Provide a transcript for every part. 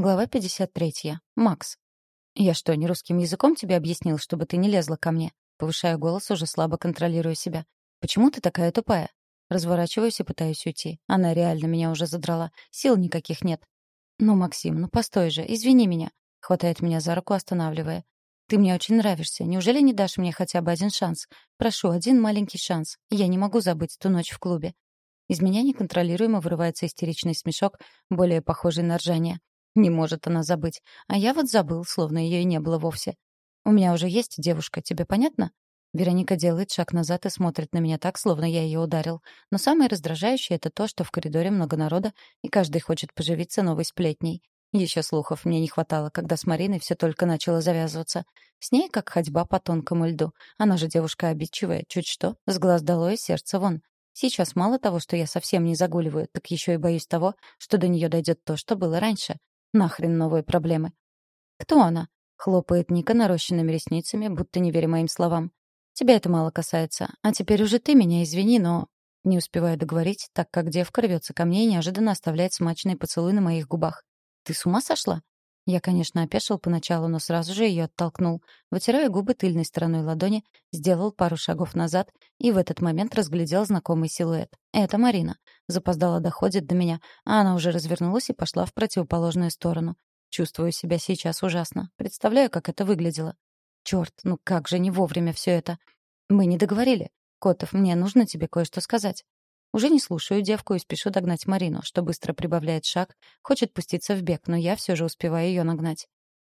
Глава 53. Макс. «Я что, не русским языком тебе объяснил, чтобы ты не лезла ко мне?» Повышаю голос, уже слабо контролируя себя. «Почему ты такая тупая?» Разворачиваюсь и пытаюсь уйти. Она реально меня уже задрала. Сил никаких нет. «Ну, Максим, ну постой же, извини меня», — хватает меня за руку, останавливая. «Ты мне очень нравишься. Неужели не дашь мне хотя бы один шанс? Прошу, один маленький шанс. Я не могу забыть ту ночь в клубе». Из меня неконтролируемо вырывается истеричный смешок, более похожий на ржание. Не может она забыть. А я вот забыл, словно ее и не было вовсе. «У меня уже есть девушка, тебе понятно?» Вероника делает шаг назад и смотрит на меня так, словно я ее ударил. Но самое раздражающее — это то, что в коридоре много народа, и каждый хочет поживиться новой сплетней. Еще слухов мне не хватало, когда с Мариной все только начало завязываться. С ней как ходьба по тонкому льду. Она же девушка обидчивая, чуть что, с глаз долой, сердце вон. Сейчас мало того, что я совсем не загуливаю, так еще и боюсь того, что до нее дойдет то, что было раньше. Нахрен новые проблемы. «Кто она?» — хлопает Ника нарощенными ресницами, будто не веря моим словам. Тебя это мало касается. А теперь уже ты меня извини, но...» Не успеваю договорить, так как девка рвется ко мне и неожиданно оставляет смачный поцелуй на моих губах. «Ты с ума сошла?» Я, конечно, опешил поначалу, но сразу же ее оттолкнул. Вытирая губы тыльной стороной ладони, сделал пару шагов назад и в этот момент разглядел знакомый силуэт. Это Марина. Запоздала доходит до меня, а она уже развернулась и пошла в противоположную сторону. Чувствую себя сейчас ужасно. Представляю, как это выглядело. Черт, ну как же не вовремя все это. Мы не договорили. Котов, мне нужно тебе кое-что сказать. Уже не слушаю девку и спешу догнать Марину, что быстро прибавляет шаг, хочет пуститься в бег, но я все же успеваю ее нагнать.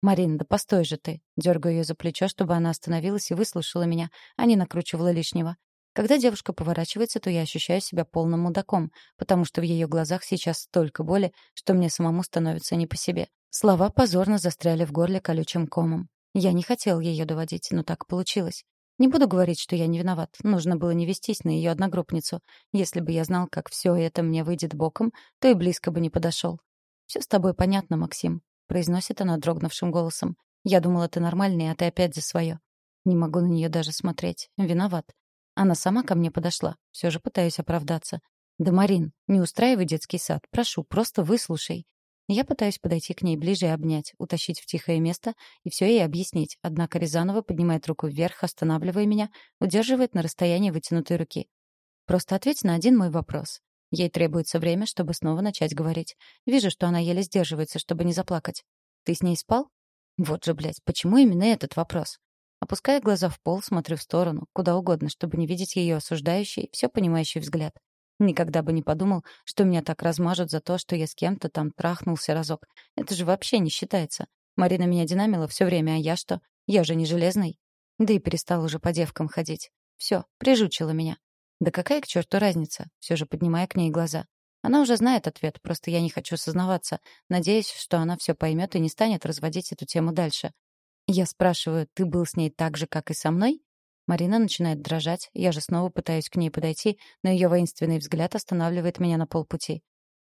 «Марин, да постой же ты!» Дергаю ее за плечо, чтобы она остановилась и выслушала меня, а не накручивала лишнего. Когда девушка поворачивается, то я ощущаю себя полным мудаком, потому что в ее глазах сейчас столько боли, что мне самому становится не по себе. Слова позорно застряли в горле колючим комом. Я не хотел ее доводить, но так получилось. Не буду говорить, что я не виноват. Нужно было не вестись на ее одногруппницу. Если бы я знал, как все это мне выйдет боком, то и близко бы не подошел. «Все с тобой понятно, Максим», — произносит она дрогнувшим голосом. «Я думала, ты нормальный, а ты опять за свое». Не могу на нее даже смотреть. Виноват. Она сама ко мне подошла. Все же пытаюсь оправдаться. «Да, Марин, не устраивай детский сад. Прошу, просто выслушай. Я пытаюсь подойти к ней ближе и обнять, утащить в тихое место и все ей объяснить, однако Рязанова поднимает руку вверх, останавливая меня, удерживает на расстоянии вытянутой руки. «Просто ответь на один мой вопрос». Ей требуется время, чтобы снова начать говорить. Вижу, что она еле сдерживается, чтобы не заплакать. «Ты с ней спал?» Вот же, блядь, почему именно этот вопрос? Опуская глаза в пол, смотрю в сторону, куда угодно, чтобы не видеть ее осуждающий, все понимающий взгляд. Никогда бы не подумал, что меня так размажут за то, что я с кем-то там трахнулся разок. Это же вообще не считается. Марина меня динамила все время, а я что? Я же не железный. Да и перестал уже по девкам ходить. Все, прижучила меня. Да какая к черту разница? Все же поднимая к ней глаза. Она уже знает ответ, просто я не хочу сознаваться, надеясь, что она все поймет и не станет разводить эту тему дальше. Я спрашиваю, ты был с ней так же, как и со мной? Марина начинает дрожать, я же снова пытаюсь к ней подойти, но ее воинственный взгляд останавливает меня на полпути.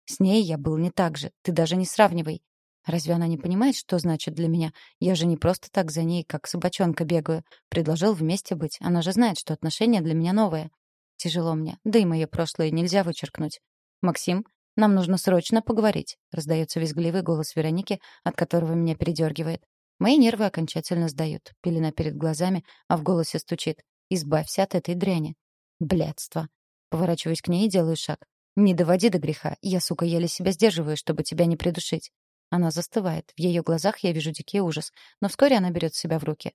С ней я был не так же, ты даже не сравнивай. Разве она не понимает, что значит для меня? Я же не просто так за ней, как собачонка бегаю. Предложил вместе быть. Она же знает, что отношения для меня новые. Тяжело мне, да и мое прошлое нельзя вычеркнуть. «Максим, нам нужно срочно поговорить», — раздается визгливый голос Вероники, от которого меня передергивает. Мои нервы окончательно сдают. Пелена перед глазами, а в голосе стучит. «Избавься от этой дряни». Блядство. Поворачиваюсь к ней и делаю шаг. «Не доводи до греха. Я, сука, еле себя сдерживаю, чтобы тебя не придушить». Она застывает. В ее глазах я вижу дикий ужас. Но вскоре она берет себя в руки.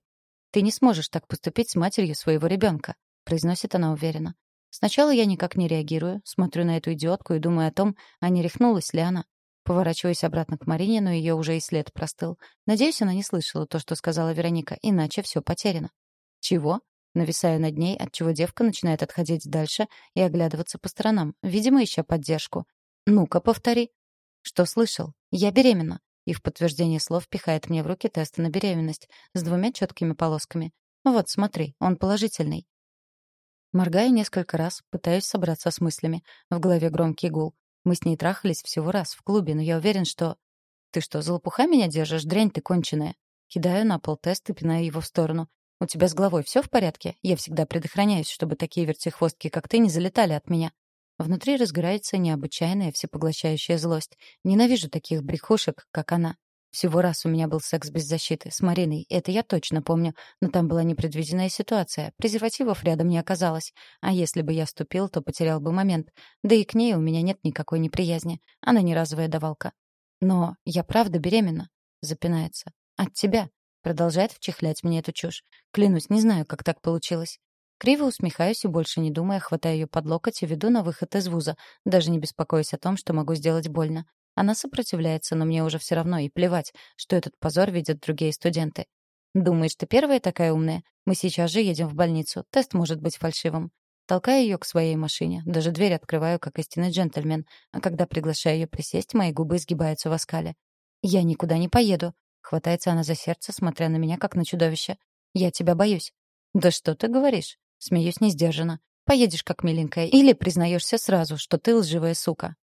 «Ты не сможешь так поступить с матерью своего ребенка», — произносит она уверенно. Сначала я никак не реагирую, смотрю на эту идиотку и думаю о том, а не рехнулась ли она. Поворачиваюсь обратно к Марине, но ее уже и след простыл. Надеюсь, она не слышала то, что сказала Вероника, иначе все потеряно. «Чего?» Нависаю над ней, отчего девка начинает отходить дальше и оглядываться по сторонам, видимо, ища поддержку. «Ну-ка, повтори». «Что слышал? Я беременна». И в подтверждение слов пихает мне в руки тест на беременность с двумя четкими полосками. «Вот, смотри, он положительный». Моргаю несколько раз, пытаюсь собраться с мыслями. В голове громкий гул. Мы с ней трахались всего раз в клубе, но я уверен, что... «Ты что, за лопуха меня держишь? Дрянь ты конченая!» Кидаю на пол тест и пинаю его в сторону. «У тебя с головой все в порядке? Я всегда предохраняюсь, чтобы такие вертихвостки, как ты, не залетали от меня». Внутри разгорается необычайная всепоглощающая злость. Ненавижу таких брехушек, как она. Всего раз у меня был секс без защиты, с Мариной, это я точно помню, но там была непредвиденная ситуация, презервативов рядом не оказалось, а если бы я вступил, то потерял бы момент, да и к ней у меня нет никакой неприязни, она не разовая давалка. Но я правда беременна, запинается. От тебя. Продолжает вчихлять мне эту чушь. Клянусь, не знаю, как так получилось. Криво усмехаюсь и больше не думая, хватаю ее под локоть и веду на выход из вуза, даже не беспокоясь о том, что могу сделать больно. Она сопротивляется, но мне уже все равно и плевать, что этот позор видят другие студенты. «Думаешь, ты первая такая умная? Мы сейчас же едем в больницу. Тест может быть фальшивым». Толкаю ее к своей машине, даже дверь открываю, как истинный джентльмен, а когда приглашаю ее присесть, мои губы сгибаются в оскале. «Я никуда не поеду», — хватается она за сердце, смотря на меня, как на чудовище. «Я тебя боюсь». «Да что ты говоришь?» Смеюсь несдержанно. «Поедешь, как миленькая, или признаешься сразу, что ты лживая сука».